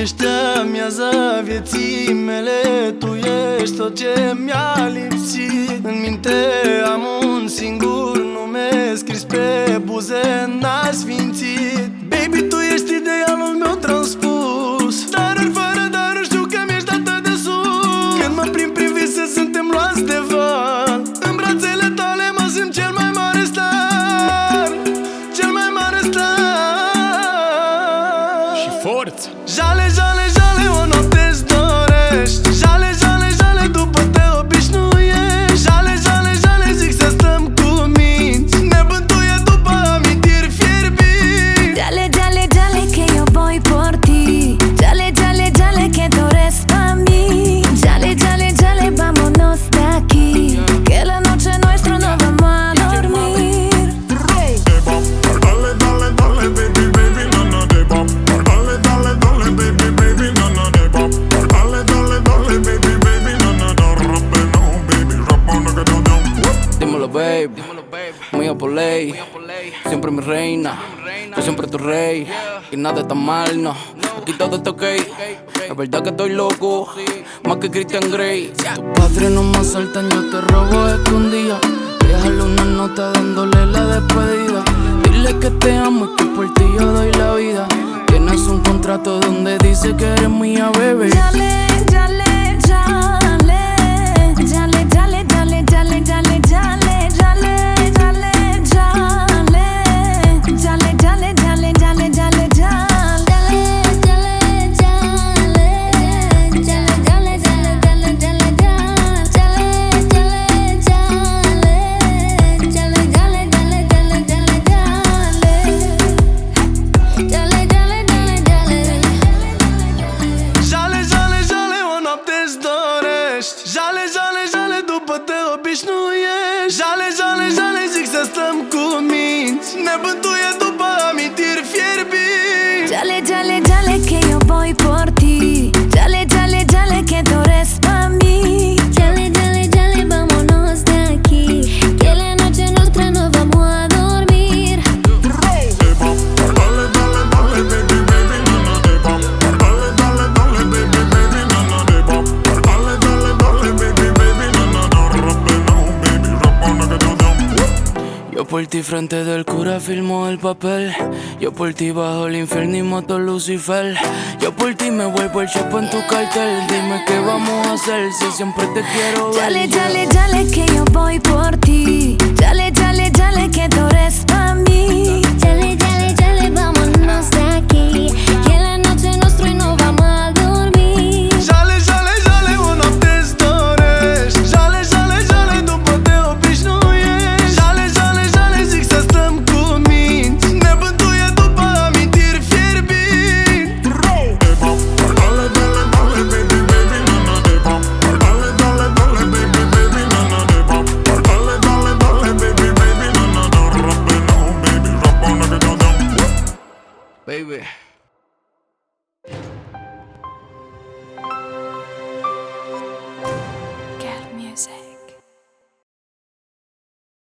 Ești miaza vieții mele Tu ești tot ce mi-a lipsit. În minte am un singur nume Scris pe buze, n-aș Żale, żale, żale. Babe. Mía por ley. Siempre mi reina. Yo siempre tu rey. Y nada está mal, no. Aquí todo está ok. Es verdad que estoy loco. Más que Christian Grey. Tu padre no me asaltan, yo te robo escondida. Déjale una nota dándole la despedida. Dile que te amo y que por ti yo doy la vida. Tienes un contrato donde dice que eres mía, bebé. Stăm cu minți Ne bântuie după amintiri fierbinți. Dale, dale, dale que yo voy por ti frente del cura firmo el papel. Yo por ti bajo el infierno y moto Lucifer. Yo por ti me vuelvo el chapo en tu cartel. Dime qué vamos a hacer si siempre te quiero ver. Dale, dale, dale que yo voy por ti. Dale, dale, dale que tú eres pa' mí baby,